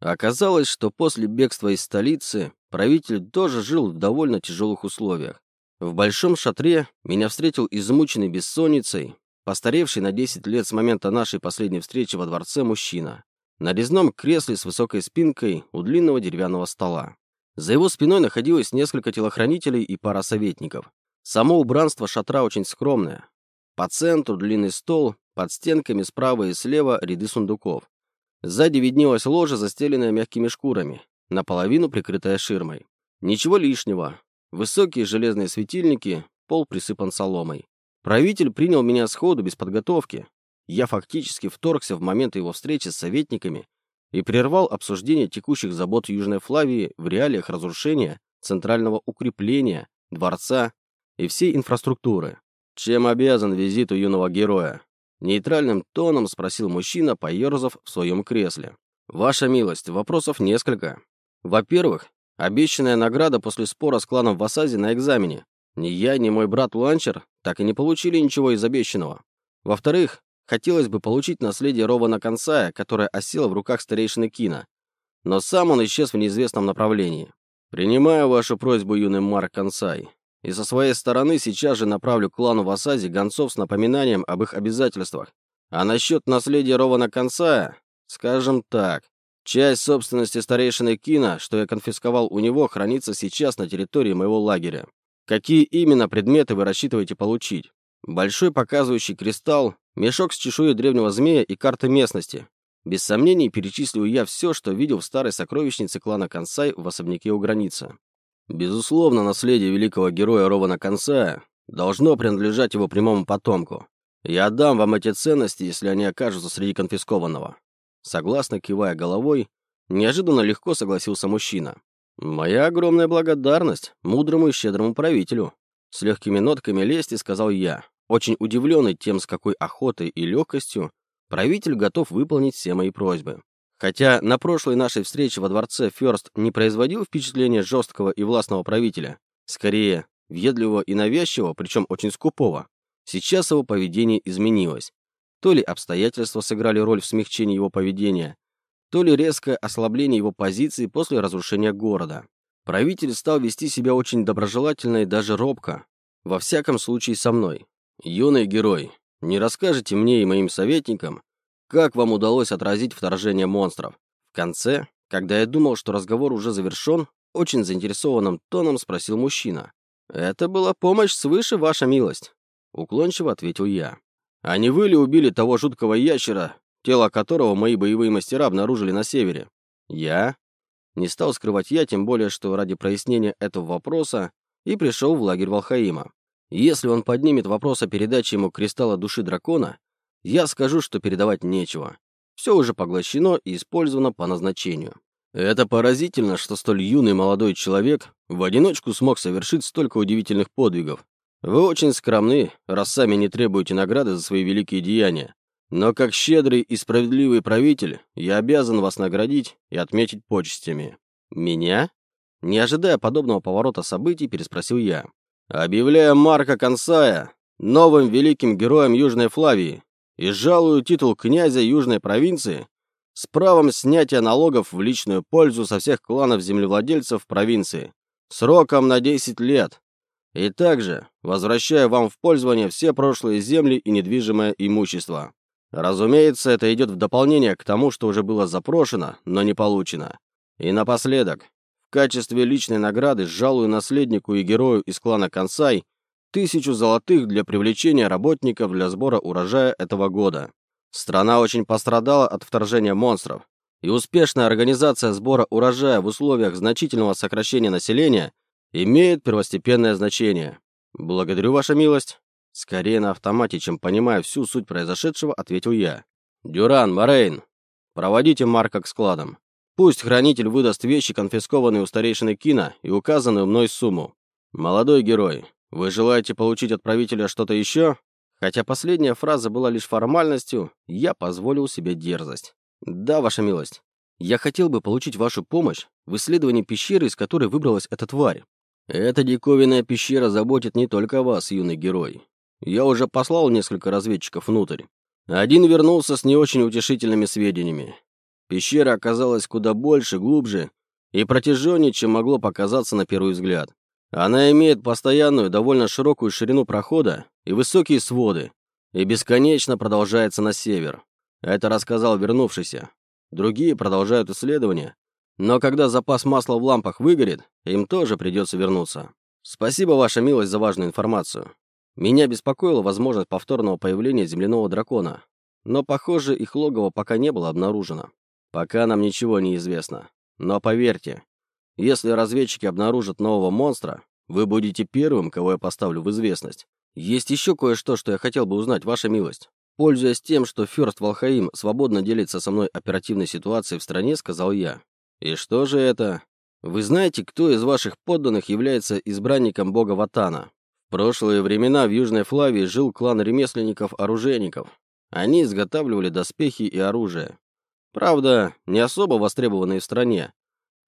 Оказалось, что после бегства из столицы правитель тоже жил в довольно тяжелых условиях. В большом шатре меня встретил измученный бессонницей, постаревший на 10 лет с момента нашей последней встречи во дворце мужчина, на резном кресле с высокой спинкой у длинного деревянного стола. За его спиной находилось несколько телохранителей и пара советников. Само убранство шатра очень скромное. По центру длинный стол, под стенками справа и слева ряды сундуков. Сзади виднелась ложа, застеленная мягкими шкурами, наполовину прикрытая ширмой. Ничего лишнего. Высокие железные светильники, пол присыпан соломой. Правитель принял меня сходу, без подготовки. Я фактически вторгся в момент его встречи с советниками и прервал обсуждение текущих забот Южной Флавии в реалиях разрушения центрального укрепления, дворца и всей инфраструктуры. Чем обязан визиту юного героя? Нейтральным тоном спросил мужчина, поерзав в своем кресле. «Ваша милость, вопросов несколько. Во-первых, обещанная награда после спора с кланом в Асазе на экзамене. Ни я, ни мой брат Ланчер так и не получили ничего из обещанного. Во-вторых, хотелось бы получить наследие Рована Консая, которое осело в руках старейшины Кина. Но сам он исчез в неизвестном направлении. Принимаю вашу просьбу, юный Марк Консай. И со своей стороны сейчас же направлю клану в Асазе гонцов с напоминанием об их обязательствах. А насчет наследия Рована Консая, скажем так, часть собственности старейшины Кина, что я конфисковал у него, хранится сейчас на территории моего лагеря. Какие именно предметы вы рассчитываете получить? Большой показывающий кристалл, мешок с чешуей древнего змея и карта местности. Без сомнений перечислю я все, что видел в старой сокровищнице клана Консай в особняке у границы. Безусловно, наследие великого героя Рована Консая должно принадлежать его прямому потомку. Я отдам вам эти ценности, если они окажутся среди конфискованного. Согласно кивая головой, неожиданно легко согласился мужчина. Моя огромная благодарность мудрому и щедрому правителю. С легкими нотками лести сказал я, очень удивленный тем, с какой охотой и легкостью правитель готов выполнить все мои просьбы. Хотя на прошлой нашей встрече во дворце Фёрст не производил впечатления жесткого и властного правителя, скорее, въедливого и навязчивого, причем очень скупого, сейчас его поведение изменилось. То ли обстоятельства сыграли роль в смягчении его поведения, то ли резкое ослабление его позиции после разрушения города. Правитель стал вести себя очень доброжелательно и даже робко. Во всяком случае со мной. Юный герой, не расскажете мне и моим советникам, как вам удалось отразить вторжение монстров? В конце, когда я думал, что разговор уже завершен, очень заинтересованным тоном спросил мужчина. «Это была помощь свыше, ваша милость», — уклончиво ответил я. «А не вы ли убили того жуткого ящера, тело которого мои боевые мастера обнаружили на севере?» «Я?» Не стал скрывать я, тем более, что ради прояснения этого вопроса и пришел в лагерь Валхаима. Если он поднимет вопрос о передаче ему кристалла души дракона, я скажу, что передавать нечего. Все уже поглощено и использовано по назначению. Это поразительно, что столь юный молодой человек в одиночку смог совершить столько удивительных подвигов. Вы очень скромны, раз сами не требуете награды за свои великие деяния. Но как щедрый и справедливый правитель, я обязан вас наградить и отметить почестями. Меня? Не ожидая подобного поворота событий, переспросил я. Объявляю Марка Консая новым великим героем Южной Флавии и жалую титул князя Южной провинции с правом снятия налогов в личную пользу со всех кланов землевладельцев провинции, сроком на 10 лет. И также возвращаю вам в пользование все прошлые земли и недвижимое имущество. Разумеется, это идет в дополнение к тому, что уже было запрошено, но не получено. И напоследок, в качестве личной награды жалую наследнику и герою из клана Консай тысячу золотых для привлечения работников для сбора урожая этого года. Страна очень пострадала от вторжения монстров, и успешная организация сбора урожая в условиях значительного сокращения населения имеет первостепенное значение. Благодарю, Ваша милость. Скорее на автомате, чем понимая всю суть произошедшего, ответил я. Дюран, Морейн, проводите Марка к складам. Пусть хранитель выдаст вещи, конфискованные у старейшины Кина, и указанную мной сумму. Молодой герой, вы желаете получить от правителя что-то еще? Хотя последняя фраза была лишь формальностью, я позволил себе дерзость. Да, ваша милость. Я хотел бы получить вашу помощь в исследовании пещеры, из которой выбралась эта тварь. Эта диковинная пещера заботит не только вас, юный герой. Я уже послал несколько разведчиков внутрь. Один вернулся с не очень утешительными сведениями. Пещера оказалась куда больше, глубже и протяженнее, чем могло показаться на первый взгляд. Она имеет постоянную, довольно широкую ширину прохода и высокие своды, и бесконечно продолжается на север. Это рассказал вернувшийся. Другие продолжают исследования, но когда запас масла в лампах выгорит, им тоже придется вернуться. Спасибо, ваша милость, за важную информацию. Меня беспокоила возможность повторного появления земляного дракона, но, похоже, их логово пока не было обнаружено. Пока нам ничего не известно. Но поверьте, если разведчики обнаружат нового монстра, вы будете первым, кого я поставлю в известность. Есть еще кое-что, что я хотел бы узнать, ваша милость. Пользуясь тем, что Фёрст Валхаим свободно делится со мной оперативной ситуацией в стране, сказал я. И что же это? Вы знаете, кто из ваших подданных является избранником бога Ватана? В прошлые времена в Южной Флавии жил клан ремесленников-оружейников. Они изготавливали доспехи и оружие. Правда, не особо востребованные в стране,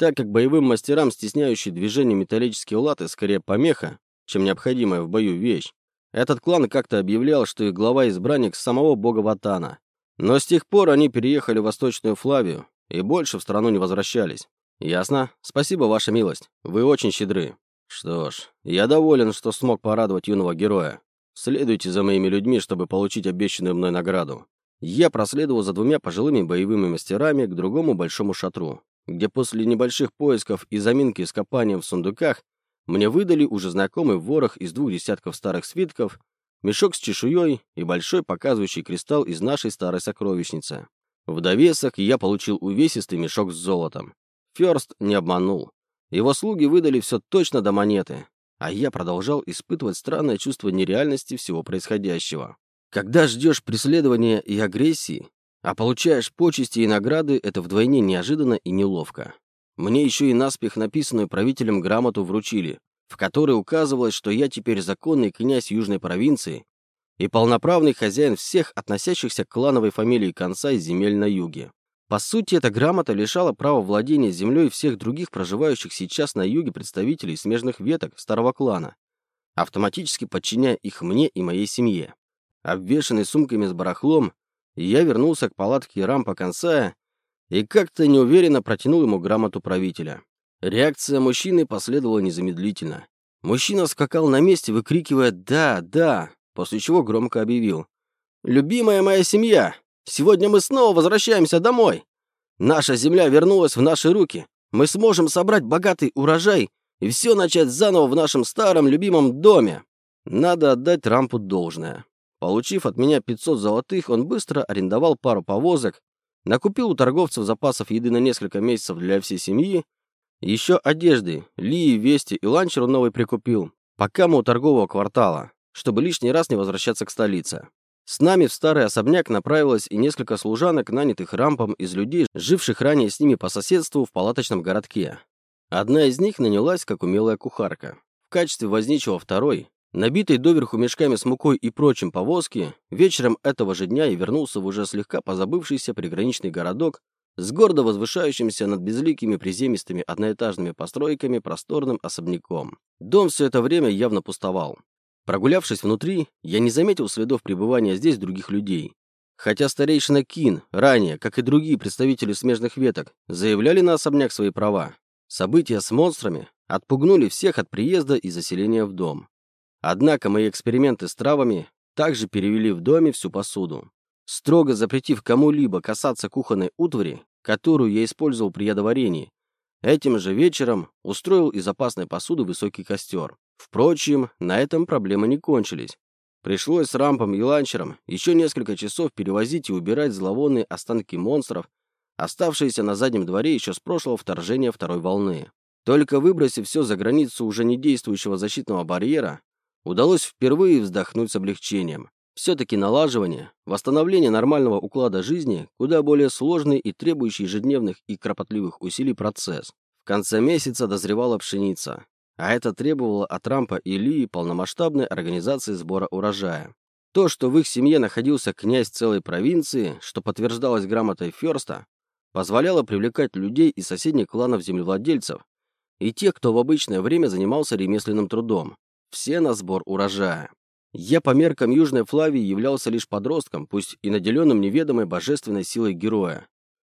так как боевым мастерам стесняющие движение металлические латы скорее помеха, чем необходимая в бою вещь. Этот клан как-то объявлял, что их глава-избранник самого бога Ватана. Но с тех пор они переехали в Восточную Флавию и больше в страну не возвращались. Ясно? Спасибо, ваша милость. Вы очень щедры. Что ж, я доволен, что смог порадовать юного героя. Следуйте за моими людьми, чтобы получить обещанную мной награду. Я проследовал за двумя пожилыми боевыми мастерами к другому большому шатру, где после небольших поисков и заминки с копанием в сундуках мне выдали уже знакомый ворох из двух десятков старых свитков, мешок с чешуей и большой показывающий кристалл из нашей старой сокровищницы. В довесок я получил увесистый мешок с золотом. Ферст не обманул. Его слуги выдали все точно до монеты, а я продолжал испытывать странное чувство нереальности всего происходящего. Когда ждешь преследования и агрессии, а получаешь почести и награды, это вдвойне неожиданно и неловко. Мне еще и наспех написанную правителем грамоту вручили, в которой указывалось, что я теперь законный князь Южной провинции и полноправный хозяин всех относящихся к клановой фамилии конца из земель на юге. По сути, эта грамота лишала права владения землей всех других проживающих сейчас на юге представителей смежных веток старого клана, автоматически подчиняя их мне и моей семье. Обвешанный сумками с барахлом, я вернулся к палатке Рампа Консая и как-то неуверенно протянул ему грамоту правителя. Реакция мужчины последовала незамедлительно. Мужчина скакал на месте, выкрикивая «Да, да», после чего громко объявил. «Любимая моя семья, сегодня мы снова возвращаемся домой. Наша земля вернулась в наши руки. Мы сможем собрать богатый урожай и все начать заново в нашем старом любимом доме». Надо отдать Рампу должное. Получив от меня 500 золотых, он быстро арендовал пару повозок, накупил у торговцев запасов еды на несколько месяцев для всей семьи, еще одежды, Лии, Вести и ланчер новый прикупил, пока мы у торгового квартала, чтобы лишний раз не возвращаться к столице. С нами в старый особняк направилось и несколько служанок, нанятых рампом из людей, живших ранее с ними по соседству в палаточном городке. Одна из них нанялась как умелая кухарка. В качестве возничего второй Набитый доверху мешками с мукой и прочим повозки, вечером этого же дня я вернулся в уже слегка позабывшийся приграничный городок с гордо возвышающимся над безликими приземистыми одноэтажными постройками просторным особняком. Дом все это время явно пустовал. Прогулявшись внутри, я не заметил следов пребывания здесь других людей. Хотя старейшина Кин, ранее, как и другие представители смежных веток, заявляли на особняк свои права. События с монстрами отпугнули всех от приезда и заселения в дом. Однако мои эксперименты с травами также перевели в доме всю посуду, строго запретив кому-либо касаться кухонной утвари, которую я использовал при ядоварении. Этим же вечером устроил из опасной посуды высокий костер. Впрочем, на этом проблемы не кончились. Пришлось с рампом и ланчером еще несколько часов перевозить и убирать зловонные останки монстров, оставшиеся на заднем дворе еще с прошлого вторжения второй волны. Только выбросив все за границу уже не действующего защитного барьера, удалось впервые вздохнуть с облегчением. Все-таки налаживание, восстановление нормального уклада жизни куда более сложный и требующий ежедневных и кропотливых усилий процесс. В конце месяца дозревала пшеница, а это требовало от Рампа и Лии полномасштабной организации сбора урожая. То, что в их семье находился князь целой провинции, что подтверждалось грамотой Ферста, позволяло привлекать людей из соседних кланов землевладельцев и тех, кто в обычное время занимался ремесленным трудом, все на сбор урожая. Я по меркам Южной Флавии являлся лишь подростком, пусть и наделенным неведомой божественной силой героя.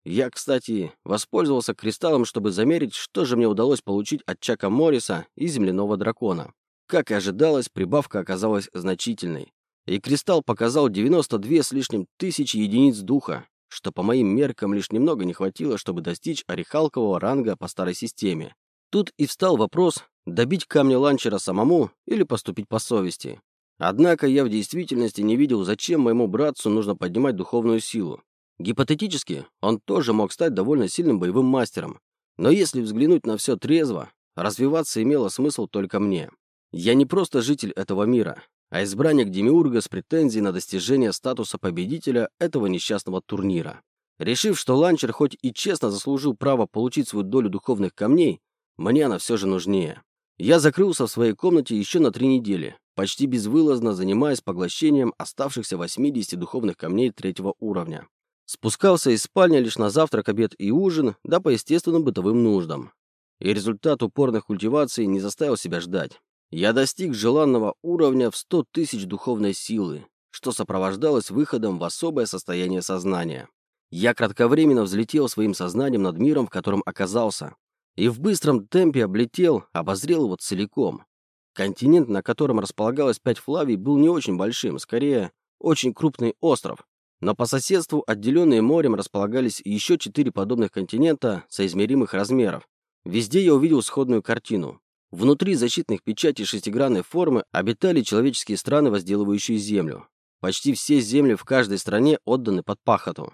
Я, кстати, воспользовался кристаллом, чтобы замерить, что же мне удалось получить от Чака Морриса и земляного дракона. Как и ожидалось, прибавка оказалась значительной. И кристалл показал 92 с лишним тысячи единиц духа, что по моим меркам лишь немного не хватило, чтобы достичь орехалкового ранга по старой системе. Тут и встал вопрос, добить камни ланчера самому или поступить по совести. Однако я в действительности не видел, зачем моему братцу нужно поднимать духовную силу. Гипотетически, он тоже мог стать довольно сильным боевым мастером. Но если взглянуть на все трезво, развиваться имело смысл только мне. Я не просто житель этого мира, а избранник Демиурга с претензией на достижение статуса победителя этого несчастного турнира. Решив, что ланчер хоть и честно заслужил право получить свою долю духовных камней, мне она все же нужнее. Я закрылся в своей комнате еще на три недели, почти безвылазно занимаясь поглощением оставшихся 80 духовных камней третьего уровня. Спускался из спальни лишь на завтрак, обед и ужин, да по естественным бытовым нуждам. И результат упорных культиваций не заставил себя ждать. Я достиг желанного уровня в 100 тысяч духовной силы, что сопровождалось выходом в особое состояние сознания. Я кратковременно взлетел своим сознанием над миром, в котором оказался, и в быстром темпе облетел, обозрел его целиком. Континент, на котором располагалось пять флавий, был не очень большим, скорее, очень крупный остров, но по соседству, отделенные морем, располагались еще четыре подобных континента соизмеримых размеров. Везде я увидел сходную картину. Внутри защитных печатей шестигранной формы обитали человеческие страны, возделывающие землю. Почти все земли в каждой стране отданы под пахоту.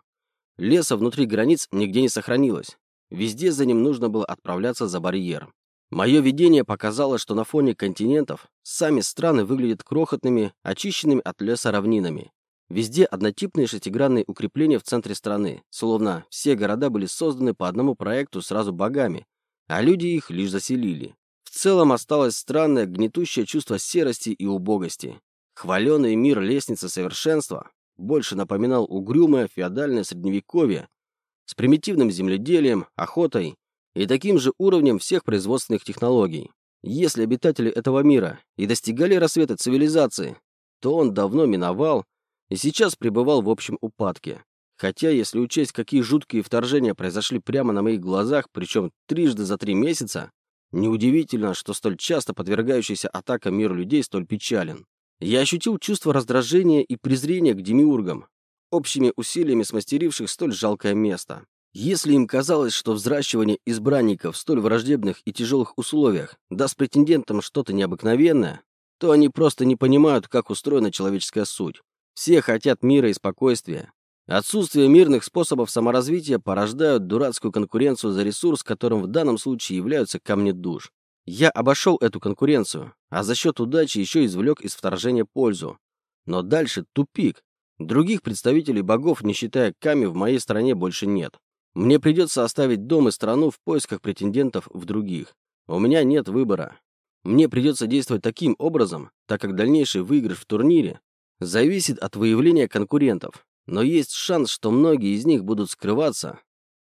Леса внутри границ нигде не сохранилось. Везде за ним нужно было отправляться за барьер. Мое видение показало, что на фоне континентов сами страны выглядят крохотными, очищенными от леса равнинами. Везде однотипные шестигранные укрепления в центре страны, словно все города были созданы по одному проекту сразу богами, а люди их лишь заселили. В целом осталось странное гнетущее чувство серости и убогости. Хваленый мир лестницы совершенства больше напоминал угрюмое феодальное средневековье с примитивным земледелием, охотой и таким же уровнем всех производственных технологий. Если обитатели этого мира и достигали рассвета цивилизации, то он давно миновал и сейчас пребывал в общем упадке. Хотя, если учесть, какие жуткие вторжения произошли прямо на моих глазах, причем трижды за три месяца, неудивительно, что столь часто подвергающийся атакам мир людей столь печален. Я ощутил чувство раздражения и презрения к демиургам, общими усилиями смастеривших столь жалкое место. Если им казалось, что взращивание избранников в столь враждебных и тяжелых условиях даст претендентам что-то необыкновенное, то они просто не понимают, как устроена человеческая суть. Все хотят мира и спокойствия. Отсутствие мирных способов саморазвития порождают дурацкую конкуренцию за ресурс, которым в данном случае являются камни душ. Я обошел эту конкуренцию, а за счет удачи еще извлек из вторжения пользу. Но дальше тупик. Других представителей богов, не считая Ками, в моей стране больше нет. Мне придется оставить дом и страну в поисках претендентов в других. У меня нет выбора. Мне придется действовать таким образом, так как дальнейший выигрыш в турнире зависит от выявления конкурентов, но есть шанс, что многие из них будут скрываться,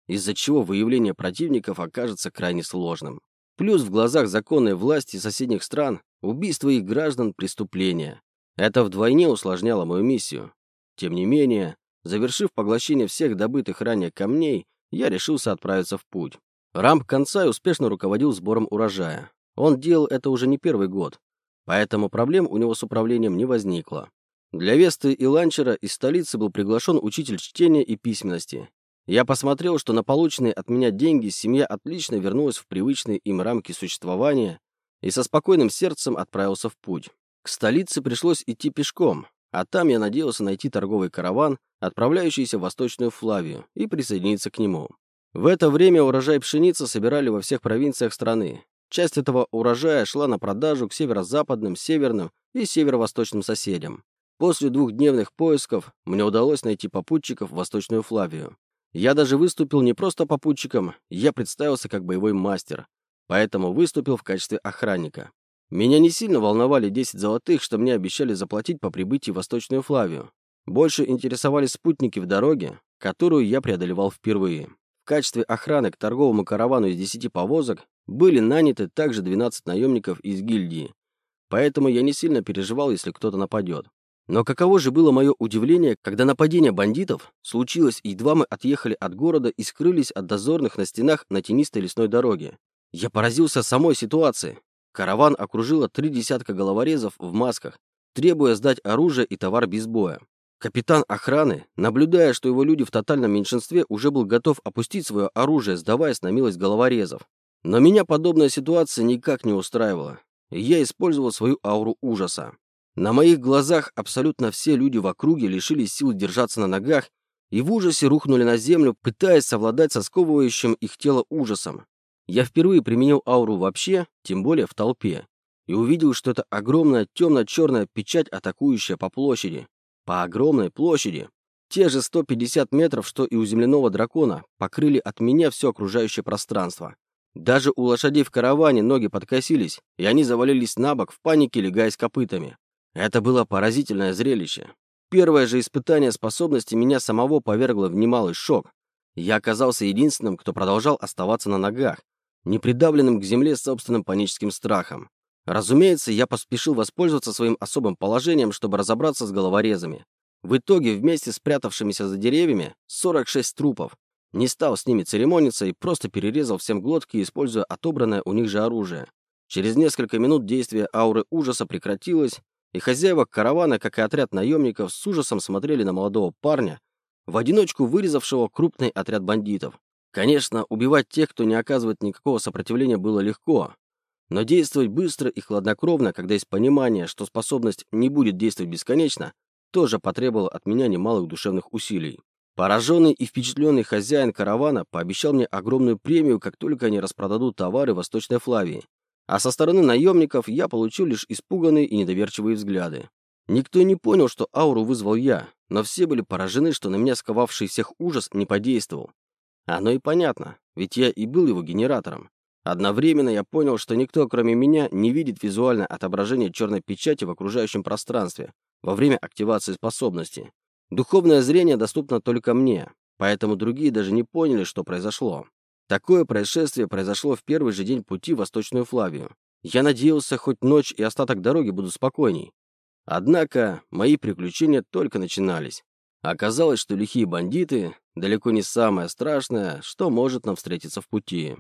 из-за чего выявление противников окажется крайне сложным. Плюс в глазах законной власти соседних стран убийство их граждан – преступление. Это вдвойне усложняло мою миссию. Тем не менее, завершив поглощение всех добытых ранее камней, я решился отправиться в путь. Рамп Концай успешно руководил сбором урожая. Он делал это уже не первый год, поэтому проблем у него с управлением не возникло. Для Весты и Ланчера из столицы был приглашен учитель чтения и письменности. Я посмотрел, что на полученные от меня деньги семья отлично вернулась в привычные им рамки существования и со спокойным сердцем отправился в путь. К столице пришлось идти пешком, а там я надеялся найти торговый караван, отправляющийся в Восточную Флавию, и присоединиться к нему. В это время урожай пшеницы собирали во всех провинциях страны. Часть этого урожая шла на продажу к северо-западным, северным и северо-восточным соседям. После двухдневных поисков мне удалось найти попутчиков в Восточную Флавию. Я даже выступил не просто попутчиком, я представился как боевой мастер, поэтому выступил в качестве охранника. Меня не сильно волновали 10 золотых, что мне обещали заплатить по прибытии в Восточную Флавию. Больше интересовали спутники в дороге, которую я преодолевал впервые. В качестве охраны к торговому каравану из 10 повозок были наняты также 12 наемников из гильдии, поэтому я не сильно переживал, если кто-то нападет. Но каково же было мое удивление, когда нападение бандитов случилось, едва мы отъехали от города и скрылись от дозорных на стенах на тенистой лесной дороге. Я поразился самой ситуации. Караван окружило три десятка головорезов в масках, требуя сдать оружие и товар без боя. Капитан охраны, наблюдая, что его люди в тотальном меньшинстве, уже был готов опустить свое оружие, сдаваясь на милость головорезов. Но меня подобная ситуация никак не устраивала, я использовал свою ауру ужаса. На моих глазах абсолютно все люди в округе лишились сил держаться на ногах и в ужасе рухнули на землю, пытаясь совладать со сковывающим их тело ужасом. Я впервые применил ауру вообще, тем более в толпе, и увидел, что это огромная темно-черная печать, атакующая по площади. По огромной площади. Те же 150 метров, что и у земляного дракона, покрыли от меня все окружающее пространство. Даже у лошадей в караване ноги подкосились, и они завалились на бок в панике, легаясь копытами. Это было поразительное зрелище. Первое же испытание способности меня самого повергло в немалый шок. Я оказался единственным, кто продолжал оставаться на ногах, не придавленным к земле собственным паническим страхом. Разумеется, я поспешил воспользоваться своим особым положением, чтобы разобраться с головорезами. В итоге, вместе с спрятавшимися за деревьями, 46 трупов. Не стал с ними церемониться и просто перерезал всем глотки, используя отобранное у них же оружие. Через несколько минут действие ауры ужаса прекратилось, и хозяева каравана, как и отряд наемников, с ужасом смотрели на молодого парня, в одиночку вырезавшего крупный отряд бандитов. Конечно, убивать тех, кто не оказывает никакого сопротивления, было легко, но действовать быстро и хладнокровно, когда есть понимание, что способность не будет действовать бесконечно, тоже потребовало от меня немалых душевных усилий. Пораженный и впечатленный хозяин каравана пообещал мне огромную премию, как только они распродадут товары Восточной Флавии, а со стороны наемников я получил лишь испуганные и недоверчивые взгляды. Никто не понял, что ауру вызвал я, но все были поражены, что на меня сковавший всех ужас не подействовал. Оно и понятно, ведь я и был его генератором. Одновременно я понял, что никто, кроме меня, не видит визуальное отображение черной печати в окружающем пространстве во время активации способности. Духовное зрение доступно только мне, поэтому другие даже не поняли, что произошло. Такое происшествие произошло в первый же день пути в Восточную Флавию. Я надеялся, хоть ночь и остаток дороги будут спокойней. Однако мои приключения только начинались. Оказалось, что лихие бандиты – далеко не самое страшное, что может нам встретиться в пути.